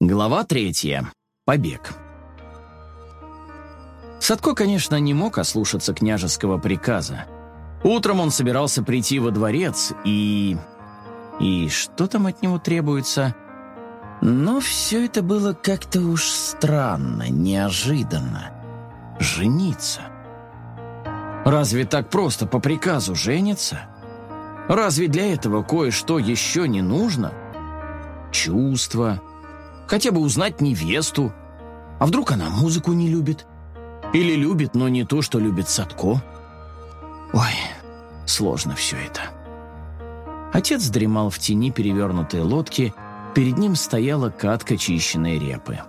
Глава третья. Побег. Садко, конечно, не мог ослушаться княжеского приказа. Утром он собирался прийти во дворец и... И что там от него требуется? Но все это было как-то уж странно, неожиданно. Жениться. Разве так просто по приказу жениться? Разве для этого кое-что еще не нужно? Чувства, Хотя бы узнать невесту. А вдруг она музыку не любит? Или любит, но не то, что любит Садко? Ой, сложно все это. Отец дремал в тени перевернутой лодки, перед ним стояла катка чищенной репы.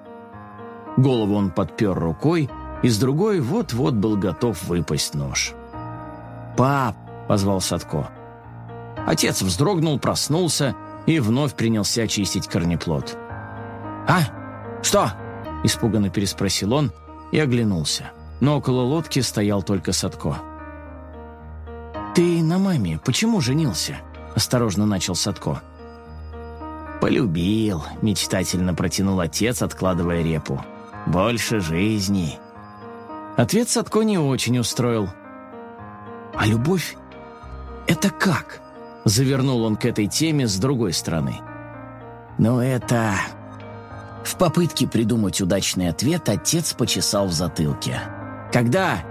Голову он подпер рукой, и с другой вот-вот был готов выпасть нож. «Пап!» — позвал Садко. Отец вздрогнул, проснулся и вновь принялся чистить корнеплод. «А? Что?» – испуганно переспросил он и оглянулся. Но около лодки стоял только Садко. «Ты на маме почему женился?» – осторожно начал Садко. «Полюбил», – мечтательно протянул отец, откладывая репу. «Больше жизни». Ответ Садко не очень устроил. «А любовь — это как?» — завернул он к этой теме с другой стороны. «Ну, это в попытке придумать удачный ответ отец почесал в затылке. «Когда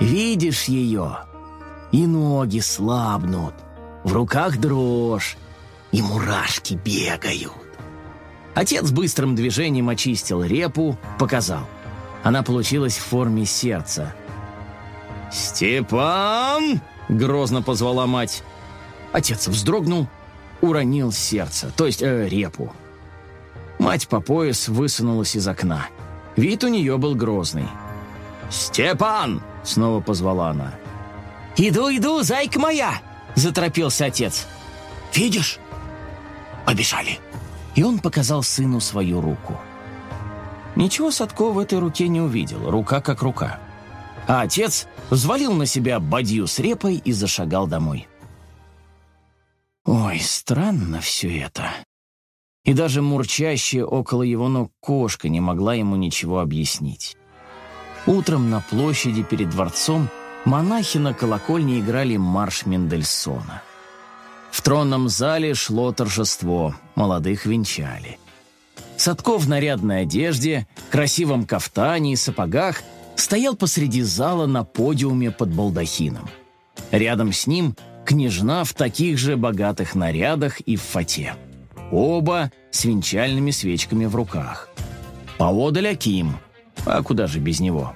видишь ее, и ноги слабнут, в руках дрожь, и мурашки бегают». Отец быстрым движением очистил репу, показал. Она получилась в форме сердца. «Степан!» — грозно позвала мать. Отец вздрогнул, уронил сердце, то есть э, репу. Мать по пояс высунулась из окна. Вид у нее был грозный. «Степан!» — снова позвала она. «Иду, иду, зайка моя!» — заторопился отец. «Видишь? Побежали!» И он показал сыну свою руку. Ничего Садко в этой руке не увидел, рука как рука. А отец взвалил на себя бадью с репой и зашагал домой. Ой, странно все это и даже мурчащая около его ног кошка не могла ему ничего объяснить. Утром на площади перед дворцом монахи на колокольне играли марш Мендельсона. В тронном зале шло торжество, молодых венчали. Садков в нарядной одежде, красивом кафтане и сапогах стоял посреди зала на подиуме под балдахином. Рядом с ним княжна в таких же богатых нарядах и в фате. Оба с венчальными свечками в руках. Поодаль Аким. А куда же без него?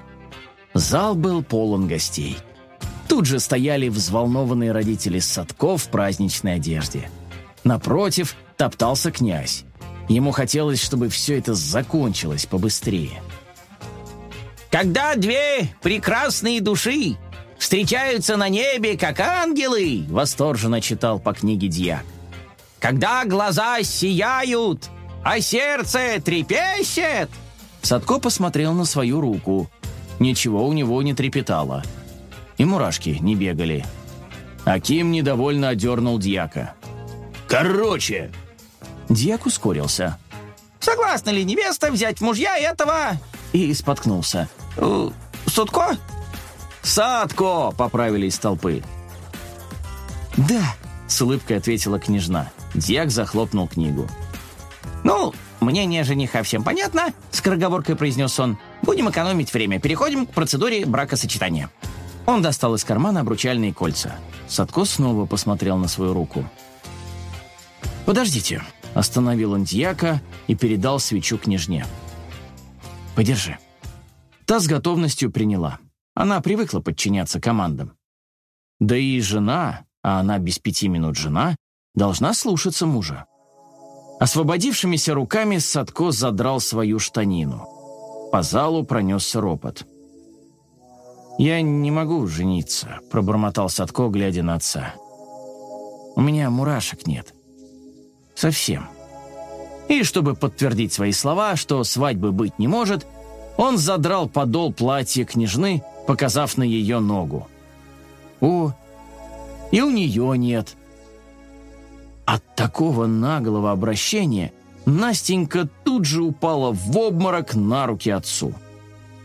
Зал был полон гостей. Тут же стояли взволнованные родители Садков в праздничной одежде. Напротив топтался князь. Ему хотелось, чтобы все это закончилось побыстрее. «Когда две прекрасные души встречаются на небе, как ангелы!» восторженно читал по книге Дьяк когда глаза сияют, а сердце трепещет!» Садко посмотрел на свою руку. Ничего у него не трепетало. И мурашки не бегали. Аким недовольно одернул дьяка. «Короче!» Дьяк ускорился. «Согласна ли невеста взять мужья этого?» И споткнулся. «Э? «Садко!» — поправили из толпы. «Да!» — с улыбкой ответила княжна. Дьяк захлопнул книгу. «Ну, мнение жениха всем понятно», — скороговоркой произнес он. «Будем экономить время. Переходим к процедуре бракосочетания». Он достал из кармана обручальные кольца. Садко снова посмотрел на свою руку. «Подождите», — остановил он дьяка и передал свечу княжне. «Подержи». Та с готовностью приняла. Она привыкла подчиняться командам. Да и жена, а она без пяти минут жена, должна слушаться мужа. Освободившимися руками Садко задрал свою штанину. По залу пронесся ропот. «Я не могу жениться», — пробормотал Садко, глядя на отца. «У меня мурашек нет. Совсем». И чтобы подтвердить свои слова, что свадьбы быть не может, он задрал подол платья княжны, показав на ее ногу. «О, и у нее нет», от такого наглого обращения Настенька тут же упала в обморок на руки отцу.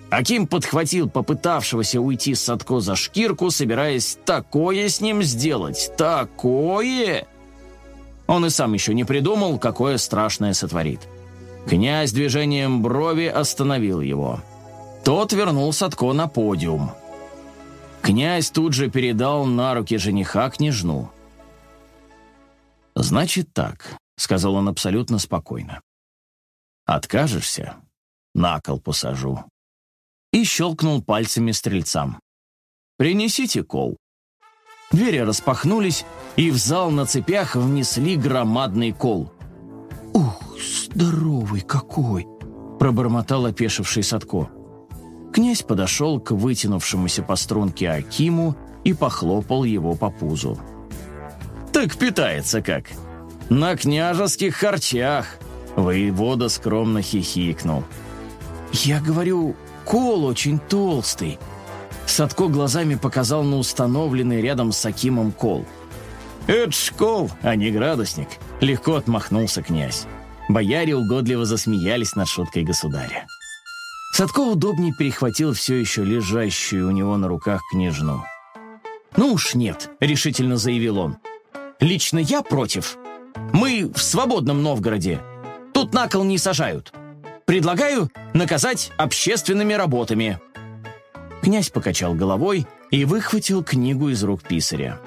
Аким подхватил попытавшегося уйти Садко за шкирку, собираясь такое с ним сделать. Такое! Он и сам еще не придумал, какое страшное сотворит. Князь движением брови остановил его. Тот вернул Садко на подиум. Князь тут же передал на руки жениха княжну. «Значит так», — сказал он абсолютно спокойно. «Откажешься? На кол посажу». И щелкнул пальцами стрельцам. «Принесите кол». Двери распахнулись, и в зал на цепях внесли громадный кол. «Ух, здоровый какой!» — пробормотал опешивший Садко. Князь подошел к вытянувшемуся по струнке Акиму и похлопал его по пузу. «Так питается как!» «На княжеских харчах!» Воевода скромно хихикнул. «Я говорю, кол очень толстый!» Садко глазами показал на установленный рядом с Акимом кол. «Это ж кол, а не градусник!» Легко отмахнулся князь. Бояре угодливо засмеялись над шуткой государя. Садко удобнее перехватил все еще лежащую у него на руках княжну. «Ну уж нет», — решительно заявил он. «Лично я против. Мы в свободном Новгороде. Тут на кол не сажают. Предлагаю наказать общественными работами». Князь покачал головой и выхватил книгу из рук писаря.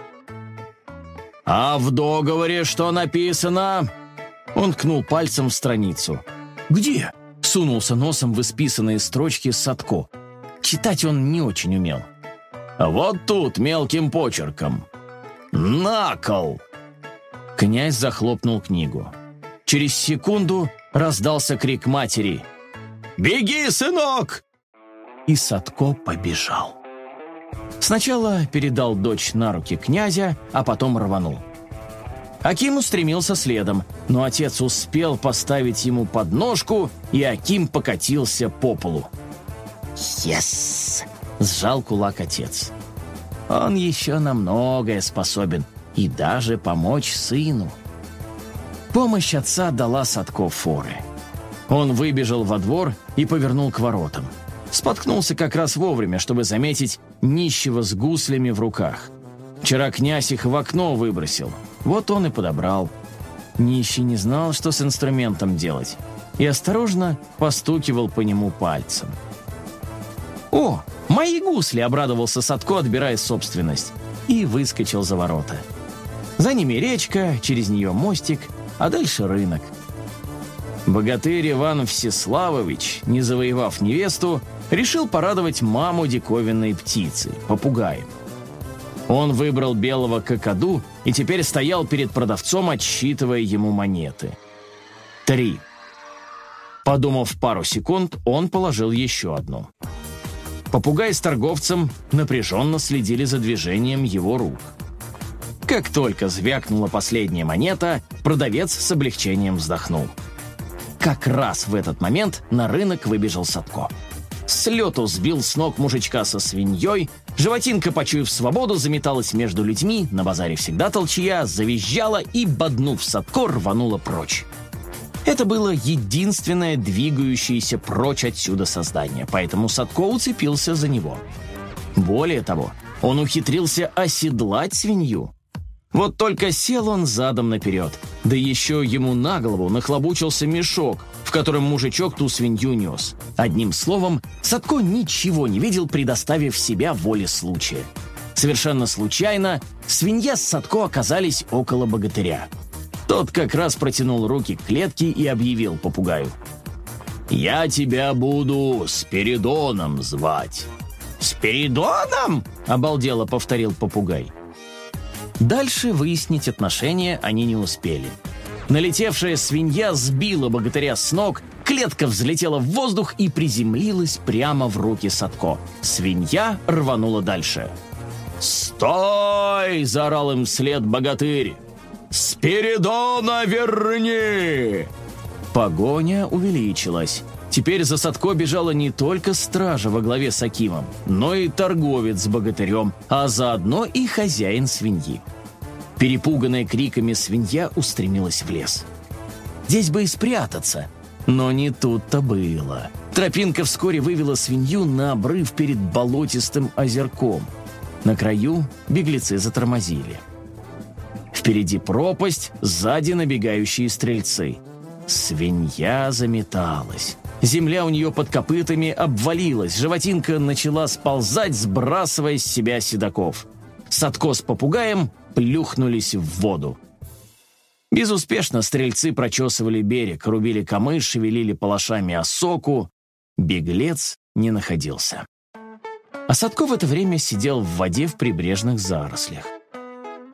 «А в договоре что написано?» Он ткнул пальцем в страницу. «Где?» сунулся носом в исписанные строчки Садко. Читать он не очень умел. «Вот тут мелким почерком. Накол!» Князь захлопнул книгу. Через секунду раздался крик матери. «Беги, сынок!» И Садко побежал. Сначала передал дочь на руки князя, а потом рванул. Аким устремился следом, но отец успел поставить ему подножку, и Аким покатился по полу. «Ес!» — сжал кулак отец. «Он еще на многое способен, и даже помочь сыну». Помощь отца дала Садко форы. Он выбежал во двор и повернул к воротам. Споткнулся как раз вовремя, чтобы заметить нищего с гуслями в руках. Вчера князь их в окно выбросил — вот он и подобрал. Нищий не знал, что с инструментом делать, и осторожно постукивал по нему пальцем. «О, мои гусли!» — обрадовался Садко, отбирая собственность, и выскочил за ворота. За ними речка, через нее мостик, а дальше рынок. Богатырь Иван Всеславович, не завоевав невесту, решил порадовать маму диковинной птицы, попугаем. Он выбрал белого какаду и теперь стоял перед продавцом, отсчитывая ему монеты. Три. Подумав пару секунд, он положил еще одну. Попугай с торговцем напряженно следили за движением его рук. Как только звякнула последняя монета, продавец с облегчением вздохнул. Как раз в этот момент на рынок выбежал Садко. С лету сбил с ног мужичка со свиньей, животинка, почуяв свободу, заметалась между людьми, на базаре всегда толчья, завизжала и, боднув Садко, рванула прочь. Это было единственное двигающееся прочь отсюда создание, поэтому Садко уцепился за него. Более того, он ухитрился оседлать свинью. Вот только сел он задом наперед, да еще ему на голову нахлобучился мешок, в котором мужичок ту свинью нес. Одним словом, Садко ничего не видел, предоставив себя воле случая. Совершенно случайно свинья с Садко оказались около богатыря. Тот как раз протянул руки к клетке и объявил попугаю. «Я тебя буду Спиридоном звать». «Спиридоном?» — обалдело повторил попугай. Дальше выяснить отношения они не успели. Налетевшая свинья сбила богатыря с ног, клетка взлетела в воздух и приземлилась прямо в руки Садко. Свинья рванула дальше. «Стой!» – заорал им вслед богатырь. «Спиридона верни!» Погоня увеличилась. Теперь за Садко бежала не только стража во главе с Акимом, но и торговец с богатырем, а заодно и хозяин свиньи. Перепуганная криками свинья устремилась в лес. Здесь бы и спрятаться. Но не тут-то было. Тропинка вскоре вывела свинью на обрыв перед болотистым озерком. На краю беглецы затормозили. Впереди пропасть, сзади набегающие стрельцы. Свинья заметалась. Земля у нее под копытами обвалилась, животинка начала сползать, сбрасывая с себя седаков. Садко с попугаем плюхнулись в воду. Безуспешно стрельцы прочесывали берег, рубили камыш, шевелили палашами осоку. Беглец не находился. А Садко в это время сидел в воде в прибрежных зарослях.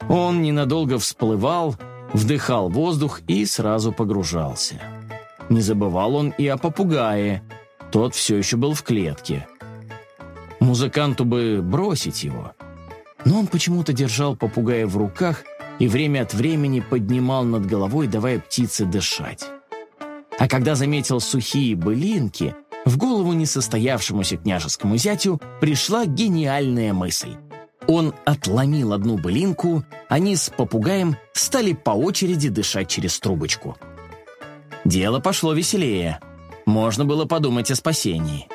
Он ненадолго всплывал, вдыхал воздух и сразу погружался. Не забывал он и о попугае. Тот все еще был в клетке. Музыканту бы бросить его. Но он почему-то держал попугая в руках и время от времени поднимал над головой, давая птице дышать. А когда заметил сухие былинки, в голову несостоявшемуся княжескому зятю пришла гениальная мысль. Он отломил одну былинку, они с попугаем стали по очереди дышать через трубочку. Дело пошло веселее. Можно было подумать о спасении.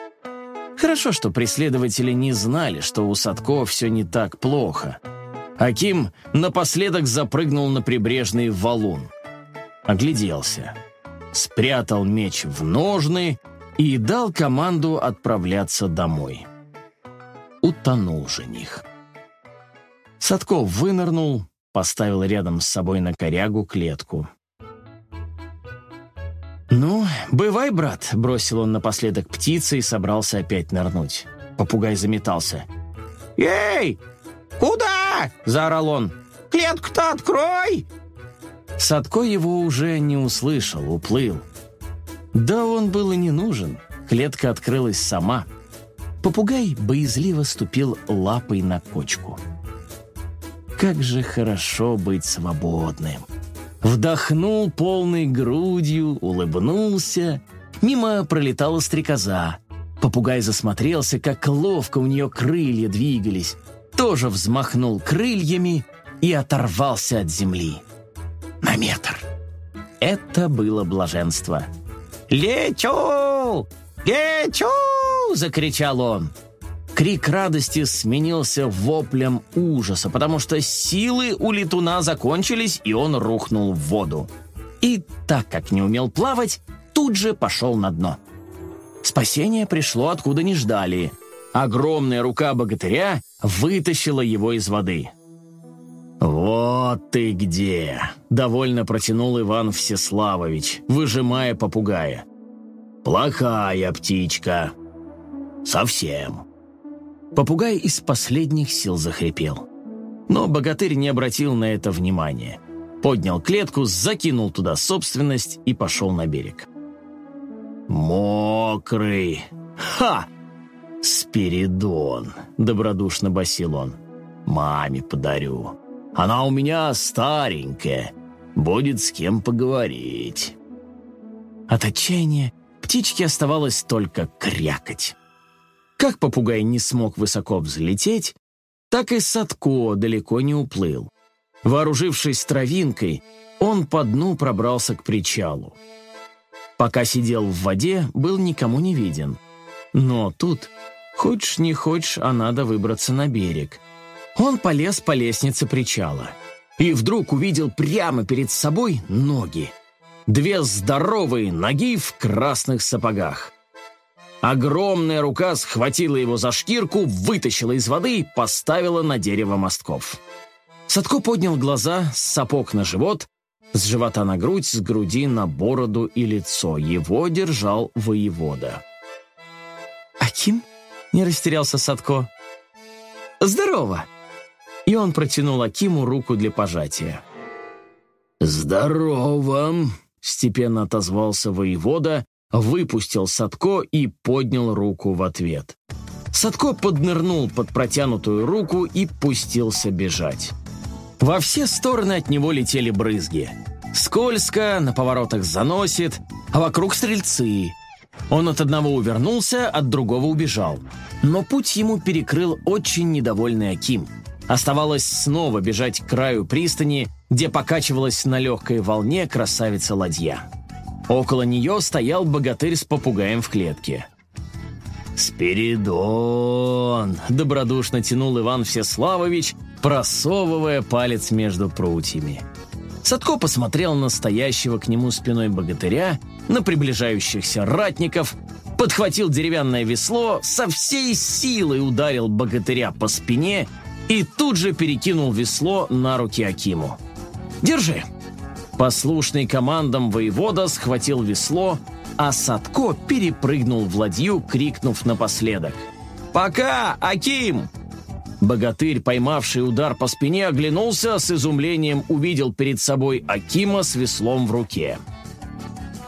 Хорошо, что преследователи не знали, что у Садко все не так плохо. Аким напоследок запрыгнул на прибрежный валун. Огляделся. Спрятал меч в ножны и дал команду отправляться домой. Утонул жених. Садков вынырнул, поставил рядом с собой на корягу клетку. «Ну, бывай, брат», — бросил он напоследок птицы и собрался опять нырнуть. Попугай заметался. «Эй, куда?» — заорал он. «Клетку-то открой!» Садко его уже не услышал, уплыл. Да он был и не нужен. Клетка открылась сама. Попугай боязливо ступил лапой на кочку. Как же хорошо быть свободным. Вдохнул полной грудью, улыбнулся. Мимо пролетала стрекоза. Попугай засмотрелся, как ловко у нее крылья двигались. Тоже взмахнул крыльями и оторвался от земли. На метр. Это было блаженство. «Лечу! Лечу!» — закричал он. Крик радости сменился воплем ужаса, потому что силы у летуна закончились, и он рухнул в воду. И так как не умел плавать, тут же пошел на дно. Спасение пришло откуда не ждали. Огромная рука богатыря вытащила его из воды. «Вот ты где!» — довольно протянул Иван Всеславович, выжимая попугая. «Плохая птичка. Совсем». Попугай из последних сил захрипел. Но богатырь не обратил на это внимания. Поднял клетку, закинул туда собственность и пошел на берег. «Мокрый! Ха! Спиридон!» — добродушно басил он. «Маме подарю. Она у меня старенькая. Будет с кем поговорить». От отчаяния птичке оставалось только крякать. Как попугай не смог высоко взлететь, так и Садко далеко не уплыл. Вооружившись травинкой, он по дну пробрался к причалу. Пока сидел в воде, был никому не виден. Но тут, хочешь не хочешь, а надо выбраться на берег. Он полез по лестнице причала. И вдруг увидел прямо перед собой ноги. Две здоровые ноги в красных сапогах. Огромная рука схватила его за шкирку, вытащила из воды и поставила на дерево мостков. Садко поднял глаза с сапог на живот, с живота на грудь, с груди на бороду и лицо. Его держал воевода. «Аким?» — не растерялся Садко. «Здорово!» И он протянул Акиму руку для пожатия. «Здорово!» — степенно отозвался воевода выпустил Садко и поднял руку в ответ. Садко поднырнул под протянутую руку и пустился бежать. Во все стороны от него летели брызги. Скользко, на поворотах заносит, а вокруг стрельцы. Он от одного увернулся, от другого убежал. Но путь ему перекрыл очень недовольный Аким. Оставалось снова бежать к краю пристани, где покачивалась на легкой волне красавица-ладья. Около нее стоял богатырь с попугаем в клетке. «Спиридон!» — добродушно тянул Иван Всеславович, просовывая палец между прутьями. Садко посмотрел на стоящего к нему спиной богатыря, на приближающихся ратников, подхватил деревянное весло, со всей силой ударил богатыря по спине и тут же перекинул весло на руки Акиму. «Держи!» Послушный командам воевода схватил весло, а Садко перепрыгнул в ладью, крикнув напоследок. «Пока, Аким!» Богатырь, поймавший удар по спине, оглянулся, с изумлением увидел перед собой Акима с веслом в руке.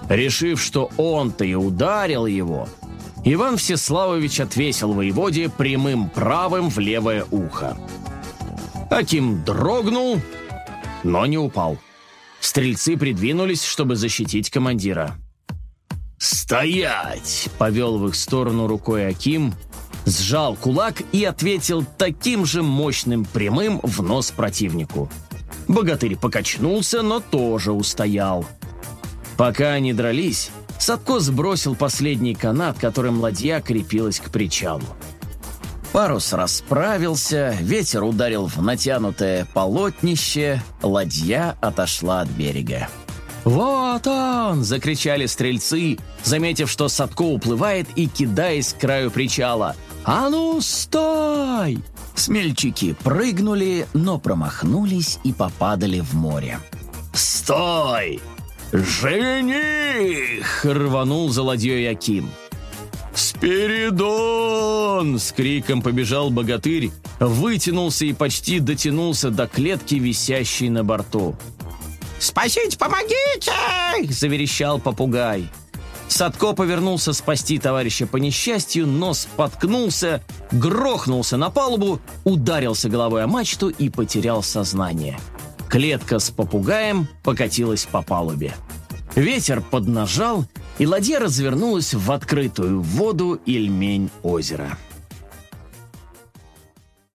Решив, что он-то и ударил его, Иван Всеславович отвесил воеводе прямым правым в левое ухо. Аким дрогнул, но не упал. Стрельцы придвинулись, чтобы защитить командира. «Стоять!» — повел в их сторону рукой Аким, сжал кулак и ответил таким же мощным прямым в нос противнику. Богатырь покачнулся, но тоже устоял. Пока они дрались, Садко сбросил последний канат, которым ладья крепилась к причалу. Парус расправился, ветер ударил в натянутое полотнище, ладья отошла от берега. «Вот он!» – закричали стрельцы, заметив, что Садко уплывает и кидаясь к краю причала. «А ну, стой!» Смельчаки прыгнули, но промахнулись и попадали в море. «Стой! Жених!» – рванул за ладьей Аким. «Спиридон!» – с криком побежал богатырь, вытянулся и почти дотянулся до клетки, висящей на борту. «Спасите, помогите!» – заверещал попугай. Садко повернулся спасти товарища по несчастью, но споткнулся, грохнулся на палубу, ударился головой о мачту и потерял сознание. Клетка с попугаем покатилась по палубе. Ветер поднажал, и ладья развернулась в открытую воду Ильмень озера.